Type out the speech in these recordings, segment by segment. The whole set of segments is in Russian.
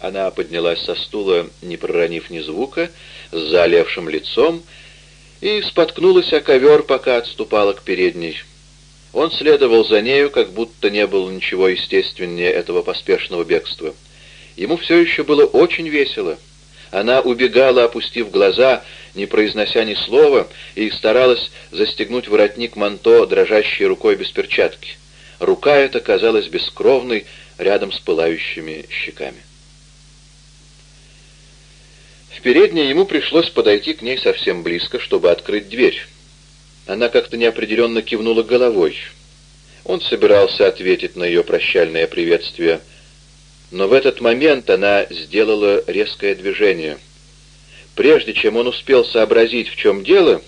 Она поднялась со стула, не проронив ни звука, с залевшим лицом, и споткнулась о ковер, пока отступала к передней. Он следовал за нею, как будто не было ничего естественнее этого поспешного бегства. Ему все еще было очень весело. Она убегала, опустив глаза, не произнося ни слова, и старалась застегнуть воротник манто, дрожащей рукой без перчатки. Рука эта казалась бескровной рядом с пылающими щеками. В передней ему пришлось подойти к ней совсем близко, чтобы открыть дверь. Она как-то неопределенно кивнула головой. Он собирался ответить на ее прощальное приветствие, но в этот момент она сделала резкое движение. Прежде чем он успел сообразить, в чем дело,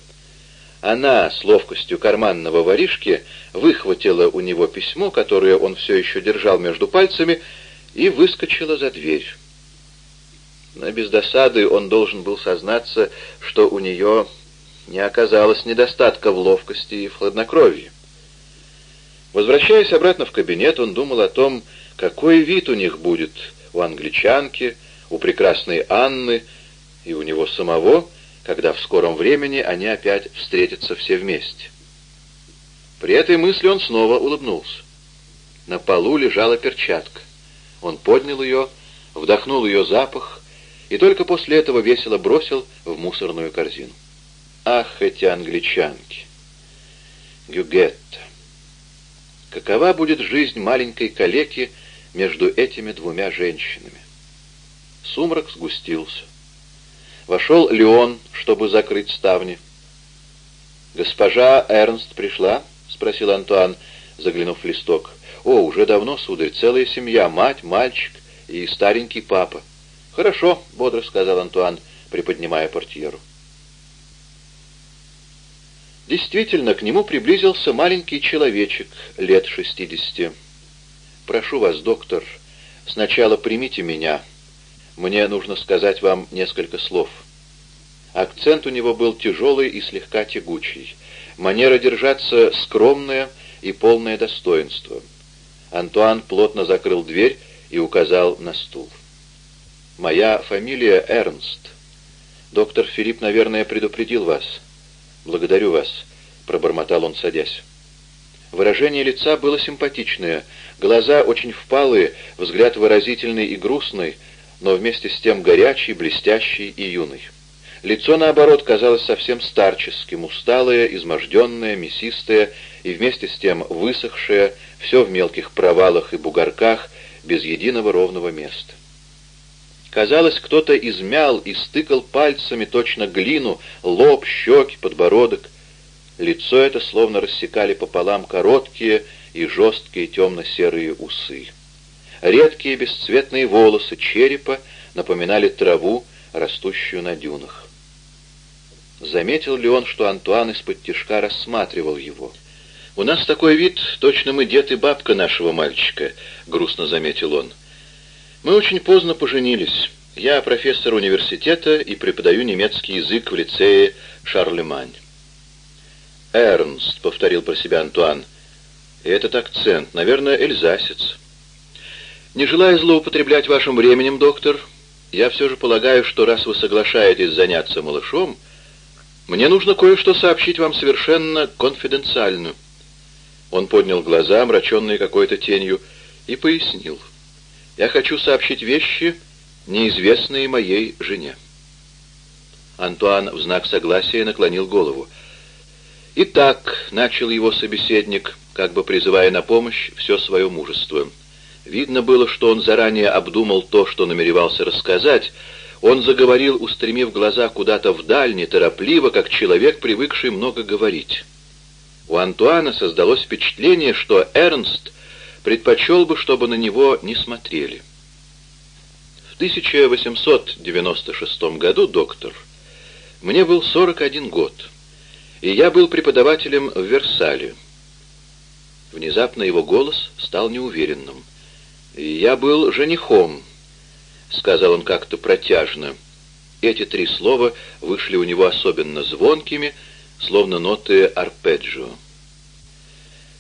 она с ловкостью карманного воришки выхватила у него письмо, которое он все еще держал между пальцами, и выскочила за дверь. Но без досады он должен был сознаться, что у нее не оказалось недостатка в ловкости и в хладнокровии. Возвращаясь обратно в кабинет, он думал о том, какой вид у них будет у англичанки, у прекрасной Анны и у него самого, когда в скором времени они опять встретятся все вместе. При этой мысли он снова улыбнулся. На полу лежала перчатка. Он поднял ее, вдохнул ее запах и только после этого весело бросил в мусорную корзину. Ах, эти англичанки! Гюгетта! Какова будет жизнь маленькой калеки между этими двумя женщинами? Сумрак сгустился. Вошел Леон, чтобы закрыть ставни. «Госпожа Эрнст пришла?» — спросил Антуан, заглянув в листок. «О, уже давно, сударь, целая семья, мать, мальчик и старенький папа». «Хорошо», — бодро сказал Антуан, приподнимая портьеру. Действительно, к нему приблизился маленький человечек лет шестидесяти. «Прошу вас, доктор, сначала примите меня. Мне нужно сказать вам несколько слов». Акцент у него был тяжелый и слегка тягучий. Манера держаться скромная и полное достоинство. Антуан плотно закрыл дверь и указал на стул. «Моя фамилия Эрнст. Доктор Филипп, наверное, предупредил вас. Благодарю вас», — пробормотал он, садясь. Выражение лица было симпатичное, глаза очень впалые, взгляд выразительный и грустный, но вместе с тем горячий, блестящий и юный. Лицо, наоборот, казалось совсем старческим, усталое, изможденное, мясистое и вместе с тем высохшее, все в мелких провалах и бугорках, без единого ровного места. Казалось, кто-то измял и стыкал пальцами точно глину, лоб, щеки, подбородок. Лицо это словно рассекали пополам короткие и жесткие темно-серые усы. Редкие бесцветные волосы черепа напоминали траву, растущую на дюнах. Заметил ли он, что Антуан из-под тишка рассматривал его? «У нас такой вид, точно мы дед и бабка нашего мальчика», — грустно заметил он. Мы очень поздно поженились. Я профессор университета и преподаю немецкий язык в лицее Шарлемань. «Эрнст», — повторил про себя Антуан. Этот акцент, наверное, эльзасец. «Не желая злоупотреблять вашим временем, доктор, я все же полагаю, что раз вы соглашаетесь заняться малышом, мне нужно кое-что сообщить вам совершенно конфиденциально». Он поднял глаза, омраченные какой-то тенью, и пояснил — я хочу сообщить вещи, неизвестные моей жене. Антуан в знак согласия наклонил голову. «Итак», — начал его собеседник, как бы призывая на помощь все свое мужество. Видно было, что он заранее обдумал то, что намеревался рассказать. Он заговорил, устремив глаза куда-то вдаль, неторопливо, как человек, привыкший много говорить. У Антуана создалось впечатление, что Эрнст предпочел бы, чтобы на него не смотрели. В 1896 году, доктор, мне был 41 год, и я был преподавателем в Версале. Внезапно его голос стал неуверенным. «Я был женихом», — сказал он как-то протяжно. Эти три слова вышли у него особенно звонкими, словно ноты арпеджио.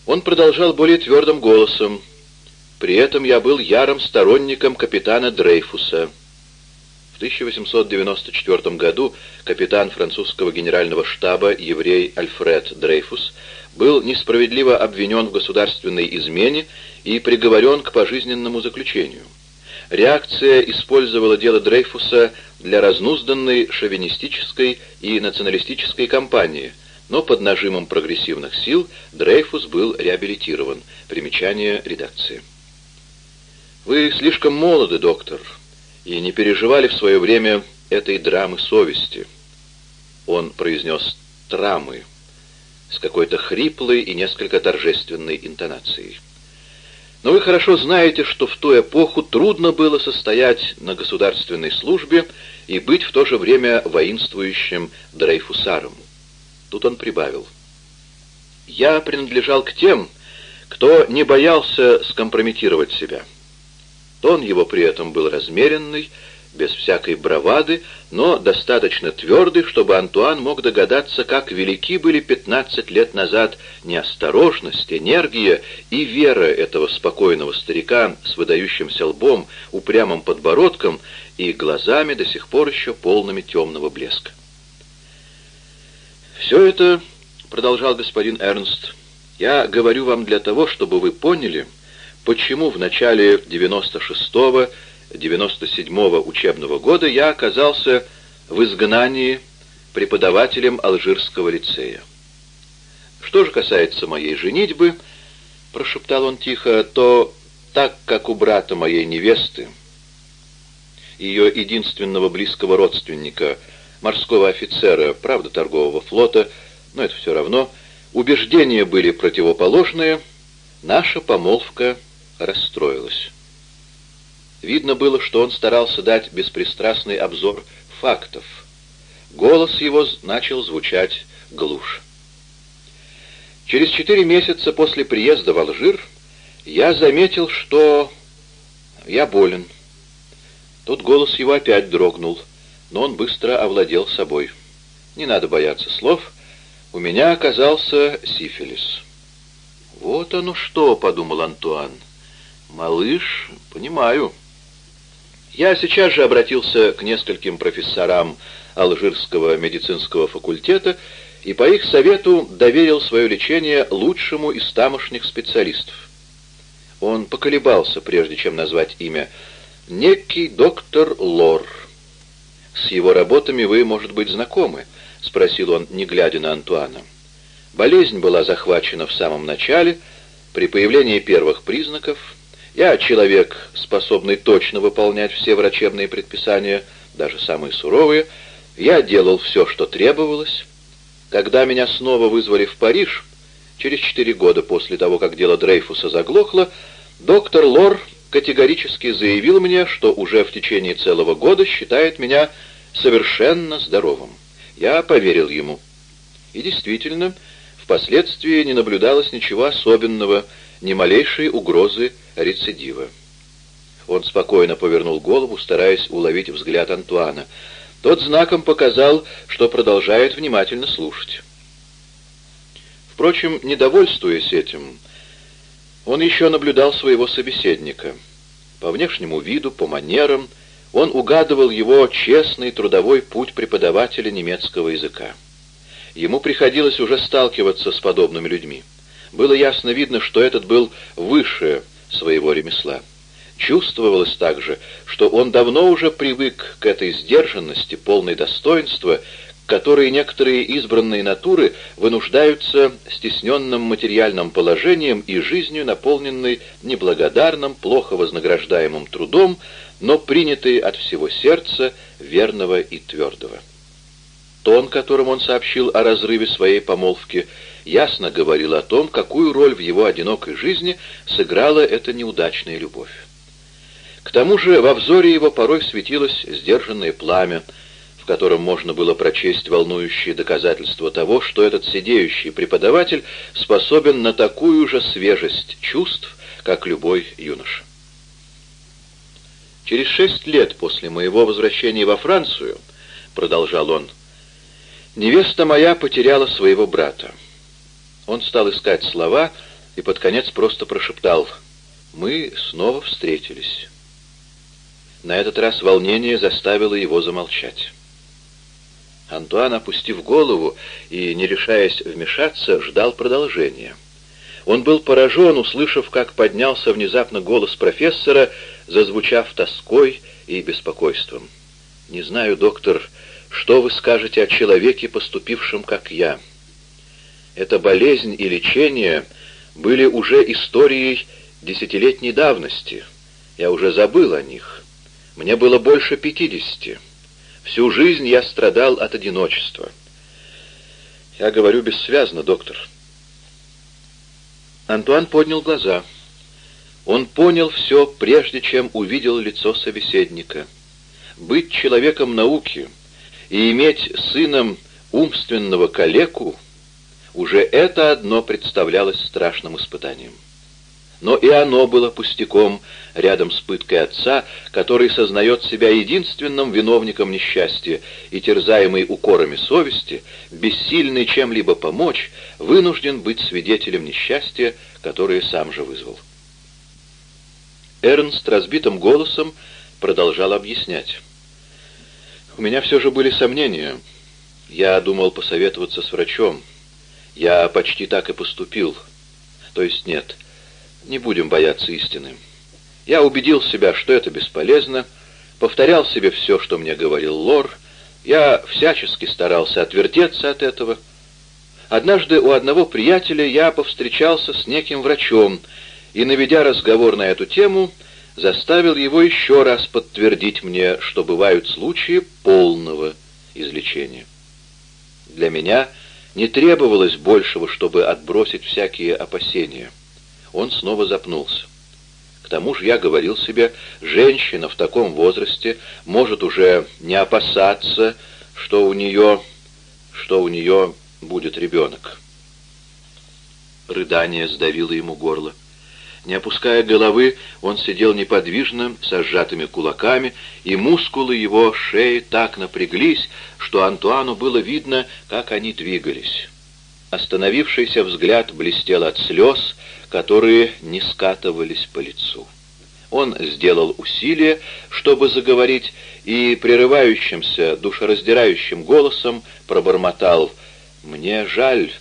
Он продолжал более твердым голосом. При этом я был ярым сторонником капитана Дрейфуса. В 1894 году капитан французского генерального штаба, еврей Альфред Дрейфус, был несправедливо обвинен в государственной измене и приговорен к пожизненному заключению. Реакция использовала дело Дрейфуса для разнузданной шовинистической и националистической кампании, но под нажимом прогрессивных сил Дрейфус был реабилитирован. Примечание редакции. «Вы слишком молоды, доктор, и не переживали в свое время этой драмы совести». Он произнес «трамы» с какой-то хриплой и несколько торжественной интонацией. Но вы хорошо знаете, что в ту эпоху трудно было состоять на государственной службе и быть в то же время воинствующим Дрейфусаром. Тут он прибавил. «Я принадлежал к тем, кто не боялся скомпрометировать себя». Тон его при этом был размеренный, без всякой бравады, но достаточно твердый, чтобы Антуан мог догадаться, как велики были пятнадцать лет назад неосторожность, энергия и вера этого спокойного старика с выдающимся лбом, упрямым подбородком и глазами до сих пор еще полными темного блеска. «Все это, — продолжал господин Эрнст, — я говорю вам для того, чтобы вы поняли, почему в начале девяносто шестого 97-го учебного года я оказался в изгнании преподавателем Алжирского лицея. Что же касается моей женитьбы, прошептал он тихо, то так как у брата моей невесты, ее единственного близкого родственника, морского офицера, правда, торгового флота, но это все равно, убеждения были противоположные, наша помолвка расстроилась. Видно было, что он старался дать беспристрастный обзор фактов. Голос его начал звучать глушь. Через четыре месяца после приезда в Алжир я заметил, что я болен. Тут голос его опять дрогнул, но он быстро овладел собой. Не надо бояться слов. У меня оказался сифилис. «Вот оно что!» — подумал Антуан. «Малыш, понимаю». Я сейчас же обратился к нескольким профессорам Алжирского медицинского факультета и по их совету доверил свое лечение лучшему из тамошних специалистов. Он поколебался, прежде чем назвать имя. Некий доктор Лор. С его работами вы, может быть, знакомы? Спросил он, не глядя на Антуана. Болезнь была захвачена в самом начале, при появлении первых признаков – я человек, способный точно выполнять все врачебные предписания, даже самые суровые. Я делал все, что требовалось. Когда меня снова вызвали в Париж, через четыре года после того, как дело Дрейфуса заглохло, доктор Лор категорически заявил мне, что уже в течение целого года считает меня совершенно здоровым. Я поверил ему. И действительно, впоследствии не наблюдалось ничего особенного, ни малейшей угрозы рецидива. Он спокойно повернул голову, стараясь уловить взгляд Антуана. Тот знаком показал, что продолжает внимательно слушать. Впрочем, недовольствуясь этим, он еще наблюдал своего собеседника. По внешнему виду, по манерам, он угадывал его честный трудовой путь преподавателя немецкого языка. Ему приходилось уже сталкиваться с подобными людьми. Было ясно видно, что этот был выше своего ремесла. Чувствовалось также, что он давно уже привык к этой сдержанности, полной достоинства, к которой некоторые избранные натуры вынуждаются стесненным материальным положением и жизнью, наполненной неблагодарным, плохо вознаграждаемым трудом, но принятой от всего сердца, верного и твердого. Тон, которым он сообщил о разрыве своей помолвки, ясно говорил о том, какую роль в его одинокой жизни сыграла эта неудачная любовь. К тому же во взоре его порой светилось сдержанное пламя, в котором можно было прочесть волнующие доказательства того, что этот сидеющий преподаватель способен на такую же свежесть чувств, как любой юноша. «Через шесть лет после моего возвращения во Францию, — продолжал он, — невеста моя потеряла своего брата. Он стал искать слова и под конец просто прошептал Мы снова встретились. На этот раз волнение заставило его замолчать. Антуан, опустив голову и, не решаясь вмешаться, ждал продолжения. Он был поражен, услышав, как поднялся внезапно голос профессора, зазвучав тоской и беспокойством. «Не знаю, доктор, что вы скажете о человеке, поступившем как я. Эта болезнь и лечение были уже историей десятилетней давности. Я уже забыл о них. Мне было больше пятидесяти. Всю жизнь я страдал от одиночества. Я говорю бессвязно, доктор. Антуан поднял глаза. Он понял все, прежде чем увидел лицо собеседника. Быть человеком науки и иметь сыном умственного калеку, уже это одно представлялось страшным испытанием. Но и оно было пустяком рядом с пыткой отца, который сознает себя единственным виновником несчастья и, терзаемый укорами совести, бессильный чем-либо помочь, вынужден быть свидетелем несчастья, которое сам же вызвал. Эрнст разбитым голосом продолжал объяснять. «У меня все же были сомнения. Я думал посоветоваться с врачом. Я почти так и поступил. То есть нет, не будем бояться истины. Я убедил себя, что это бесполезно, повторял себе все, что мне говорил Лор. Я всячески старался отвертеться от этого. Однажды у одного приятеля я повстречался с неким врачом и, наведя разговор на эту тему, заставил его еще раз подтвердить мне, что бывают случаи полного излечения. Для меня не требовалось большего, чтобы отбросить всякие опасения он снова запнулся. К тому же я говорил себе, женщина в таком возрасте может уже не опасаться, что у нее, что у нее будет ребенок. Рыдание сдавило ему горло. Не опуская головы, он сидел неподвижно, со сжатыми кулаками, и мускулы его шеи так напряглись, что Антуану было видно, как они двигались. Остановившийся взгляд блестел от слез, которые не скатывались по лицу. Он сделал усилие, чтобы заговорить, и прерывающимся, душераздирающим голосом пробормотал «Мне жаль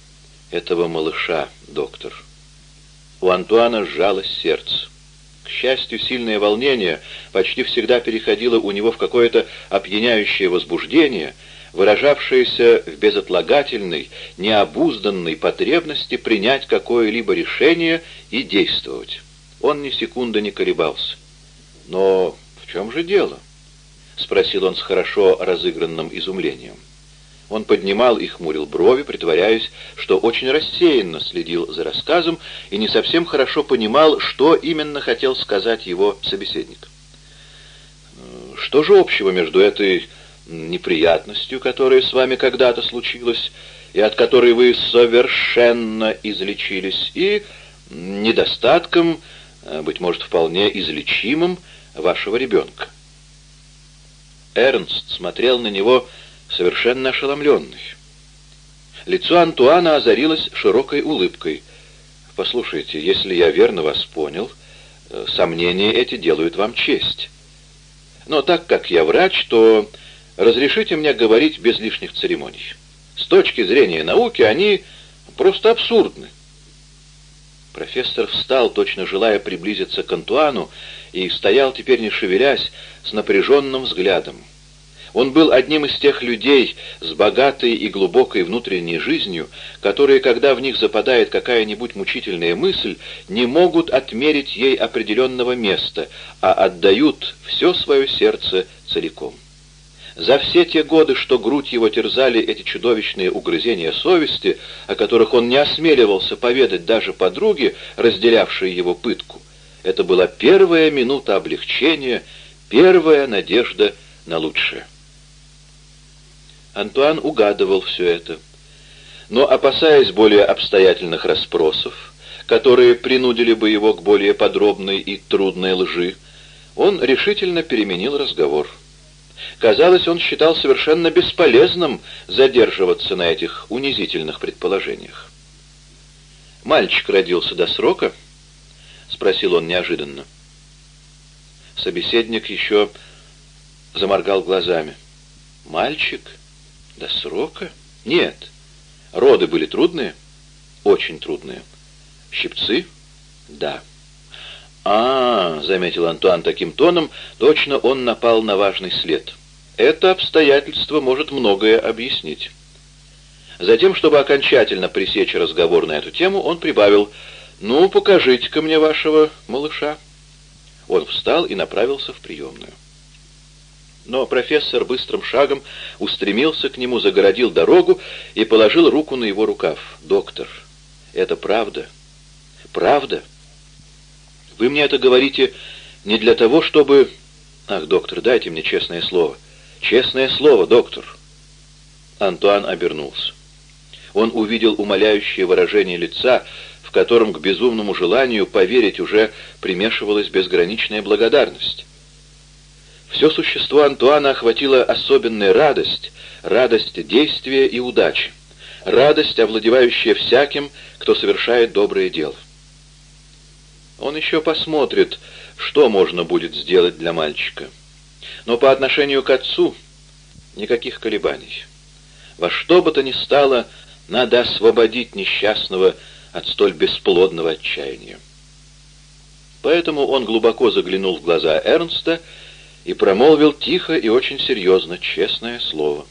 этого малыша, доктор». У Антуана сжалось сердце. К счастью, сильное волнение почти всегда переходило у него в какое-то опьяняющее возбуждение — выражавшееся в безотлагательной, необузданной потребности принять какое-либо решение и действовать. Он ни секунды не колебался. «Но в чем же дело?» — спросил он с хорошо разыгранным изумлением. Он поднимал и хмурил брови, притворяясь, что очень рассеянно следил за рассказом и не совсем хорошо понимал, что именно хотел сказать его собеседник. «Что же общего между этой неприятностью, которая с вами когда-то случилась, и от которой вы совершенно излечились, и недостатком, э, быть может, вполне излечимым, вашего ребенка. Эрнст смотрел на него совершенно ошеломленный. Лицо Антуана озарилось широкой улыбкой. «Послушайте, если я верно вас понял, э, сомнения эти делают вам честь. Но так как я врач, то Разрешите мне говорить без лишних церемоний. С точки зрения науки они просто абсурдны. Профессор встал, точно желая приблизиться к Антуану, и стоял теперь не шевелясь, с напряженным взглядом. Он был одним из тех людей с богатой и глубокой внутренней жизнью, которые, когда в них западает какая-нибудь мучительная мысль, не могут отмерить ей определенного места, а отдают все свое сердце целиком. За все те годы, что грудь его терзали эти чудовищные угрызения совести, о которых он не осмеливался поведать даже подруге, разделявшей его пытку, это была первая минута облегчения, первая надежда на лучшее. Антуан угадывал все это, но, опасаясь более обстоятельных расспросов, которые принудили бы его к более подробной и трудной лжи, он решительно переменил разговор. Казалось, он считал совершенно бесполезным задерживаться на этих унизительных предположениях. «Мальчик родился до срока?» — спросил он неожиданно. Собеседник еще заморгал глазами. «Мальчик? До срока? Нет. Роды были трудные? Очень трудные. Щипцы? Да». «А, — заметил Антуан таким тоном, — точно он напал на важный след. Это обстоятельство может многое объяснить». Затем, чтобы окончательно пресечь разговор на эту тему, он прибавил «Ну, покажите-ка мне вашего малыша». Он встал и направился в приемную. Но профессор быстрым шагом устремился к нему, загородил дорогу и положил руку на его рукав. «Доктор, это правда? Правда? Вы мне это говорите не для того, чтобы... Ах, доктор, дайте мне честное слово. Честное слово, доктор!» Антуан обернулся. Он увидел умоляющее выражение лица, в котором к безумному желанию поверить уже примешивалась безграничная благодарность. Все существо Антуана охватила особенная радость, радость действия и удачи, радость, овладевающая всяким, кто совершает доброе дело. Он еще посмотрит, что можно будет сделать для мальчика. Но по отношению к отцу никаких колебаний. Во что бы то ни стало, надо освободить несчастного от столь бесплодного отчаяния. Поэтому он глубоко заглянул в глаза Эрнста и промолвил тихо и очень серьезно, честное слово.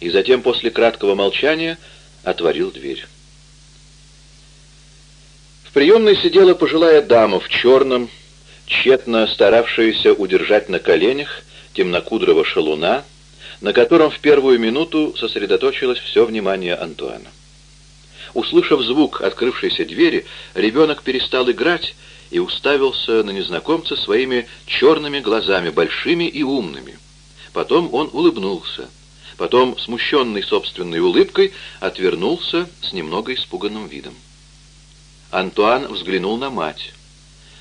И затем, после краткого молчания, отворил дверь. Приемной сидела пожилая дама в черном, тщетно старавшаяся удержать на коленях темнокудрого шалуна, на котором в первую минуту сосредоточилось все внимание Антуана. Услышав звук открывшейся двери, ребенок перестал играть и уставился на незнакомца своими черными глазами, большими и умными. Потом он улыбнулся. Потом, смущенный собственной улыбкой, отвернулся с немного испуганным видом. Антуан взглянул на мать.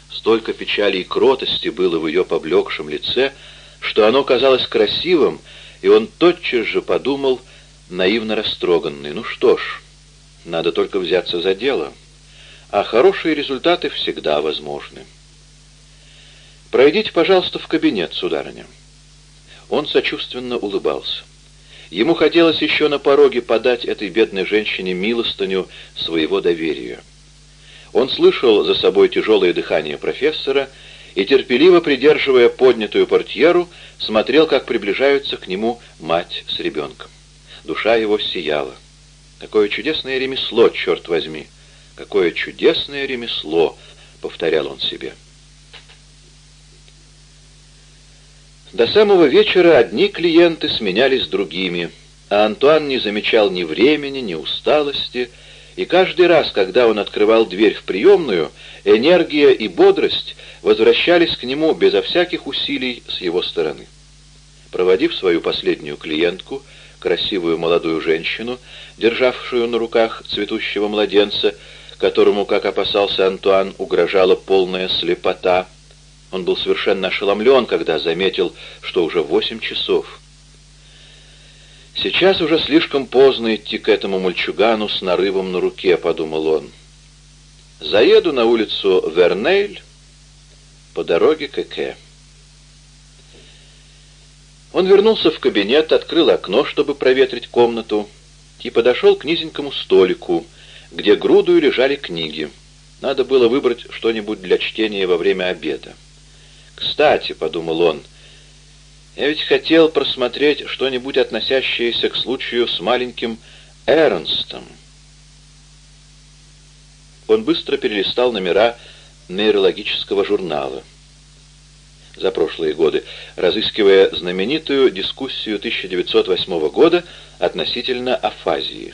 Столько печали и кротости было в ее поблекшем лице, что оно казалось красивым и он тотчас же подумал, наивно растроганный, ну что ж, надо только взяться за дело, а хорошие результаты всегда возможны. «Пройдите, пожалуйста, в кабинет, сударыня». Он сочувственно улыбался. Ему хотелось еще на пороге подать этой бедной женщине милостыню своего доверия. Он слышал за собой тяжелое дыхание профессора и, терпеливо придерживая поднятую портьеру, смотрел, как приближаются к нему мать с ребенком. Душа его сияла. «Какое чудесное ремесло, черт возьми! Какое чудесное ремесло!» — повторял он себе. До самого вечера одни клиенты сменялись другими, а Антуан не замечал ни времени, ни усталости, и каждый раз, когда он открывал дверь в приемную, энергия и бодрость возвращались к нему безо всяких усилий с его стороны. Проводив свою последнюю клиентку, красивую молодую женщину, державшую на руках цветущего младенца, которому, как опасался Антуан, угрожала полная слепота, он был совершенно ошеломлен, когда заметил, что уже восемь часов. «Сейчас уже слишком поздно идти к этому мальчугану с нарывом на руке», — подумал он. «Заеду на улицу Вернейль по дороге к Эке. Он вернулся в кабинет, открыл окно, чтобы проветрить комнату, и подошел к низенькому столику, где грудою лежали книги. Надо было выбрать что-нибудь для чтения во время обеда. «Кстати», — подумал он, — «я ведь хотел просмотреть что-нибудь, относящееся к случаю с маленьким Эрнстом». Он быстро перелистал номера нейрологического журнала за прошлые годы, разыскивая знаменитую дискуссию 1908 года относительно афазии.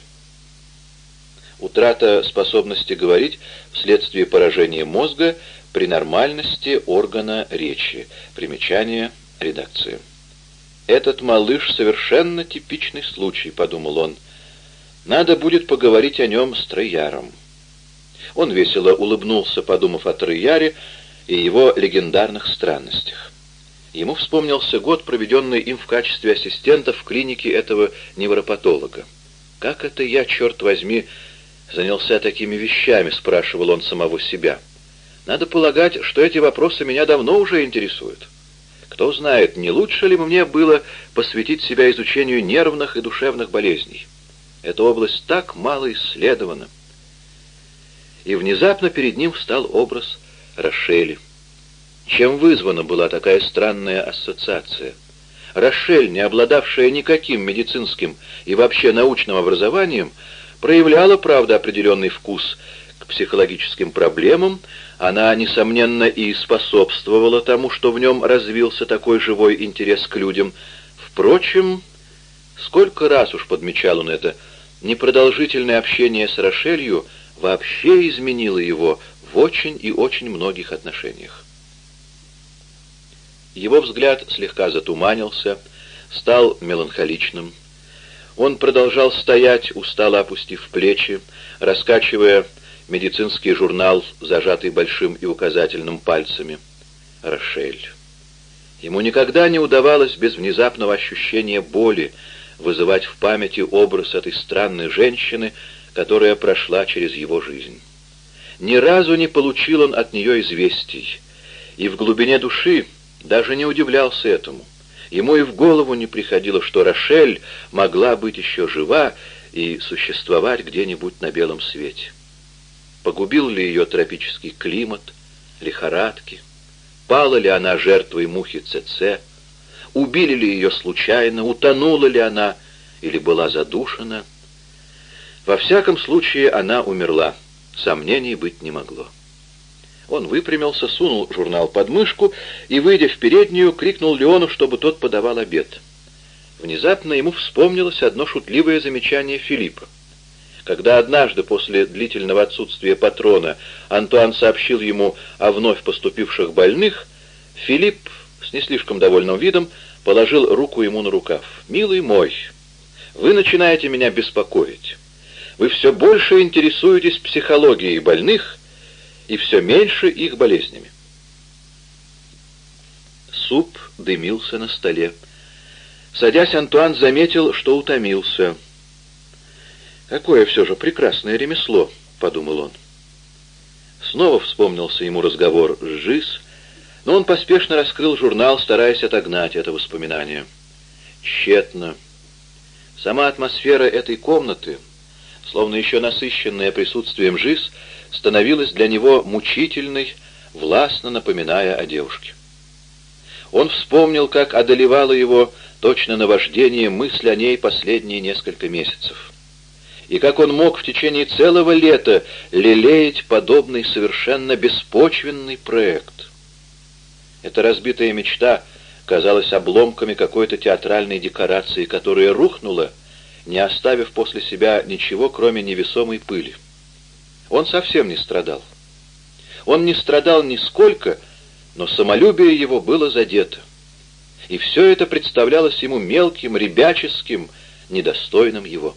Утрата способности говорить вследствие поражения мозга при нормальности органа речи. Примечание редакции. «Этот малыш совершенно типичный случай», — подумал он. «Надо будет поговорить о нем с Трояром». Он весело улыбнулся, подумав о Трояре и его легендарных странностях. Ему вспомнился год, проведенный им в качестве ассистента в клинике этого невропатолога. «Как это я, черт возьми, занялся такими вещами?» — спрашивал он самого себя. Надо полагать, что эти вопросы меня давно уже интересуют. Кто знает, не лучше ли мне было посвятить себя изучению нервных и душевных болезней. Эта область так мало исследована. И внезапно перед ним встал образ Рошели. Чем вызвана была такая странная ассоциация? Рошель, не обладавшая никаким медицинским и вообще научным образованием, проявляла, правда, определенный вкус психологическим проблемам, она, несомненно, и способствовала тому, что в нем развился такой живой интерес к людям. Впрочем, сколько раз уж подмечал он это, непродолжительное общение с Рошелью вообще изменило его в очень и очень многих отношениях. Его взгляд слегка затуманился, стал меланхоличным. Он продолжал стоять, устало опустив плечи, раскачивая медицинский журнал, зажатый большим и указательным пальцами. Рошель. Ему никогда не удавалось без внезапного ощущения боли вызывать в памяти образ этой странной женщины, которая прошла через его жизнь. Ни разу не получил он от нее известий, и в глубине души даже не удивлялся этому. Ему и в голову не приходило, что Рошель могла быть еще жива и существовать где-нибудь на белом свете. Погубил ли ее тропический климат, лихорадки? Пала ли она жертвой мухи ЦЦ? Убили ли ее случайно? Утонула ли она или была задушена? Во всяком случае, она умерла. Сомнений быть не могло. Он выпрямился, сунул журнал под мышку и, выйдя в переднюю, крикнул Леону, чтобы тот подавал обед. Внезапно ему вспомнилось одно шутливое замечание Филиппа. Когда однажды после длительного отсутствия патрона Антуан сообщил ему о вновь поступивших больных, Филипп с не слишком довольным видом положил руку ему на рукав. «Милый мой, вы начинаете меня беспокоить. Вы все больше интересуетесь психологией больных и все меньше их болезнями». Суп дымился на столе. Садясь, Антуан заметил, что утомился — «Какое все же прекрасное ремесло», — подумал он. Снова вспомнился ему разговор с Жиз, но он поспешно раскрыл журнал, стараясь отогнать это воспоминание. Тщетно. Сама атмосфера этой комнаты, словно еще насыщенная присутствием Жиз, становилась для него мучительной, властно напоминая о девушке. Он вспомнил, как одолевало его точно наваждение мысль о ней последние несколько месяцев и как он мог в течение целого лета лелеять подобный совершенно беспочвенный проект. Эта разбитая мечта казалась обломками какой-то театральной декорации, которая рухнула, не оставив после себя ничего, кроме невесомой пыли. Он совсем не страдал. Он не страдал нисколько, но самолюбие его было задето. И все это представлялось ему мелким, ребяческим, недостойным его.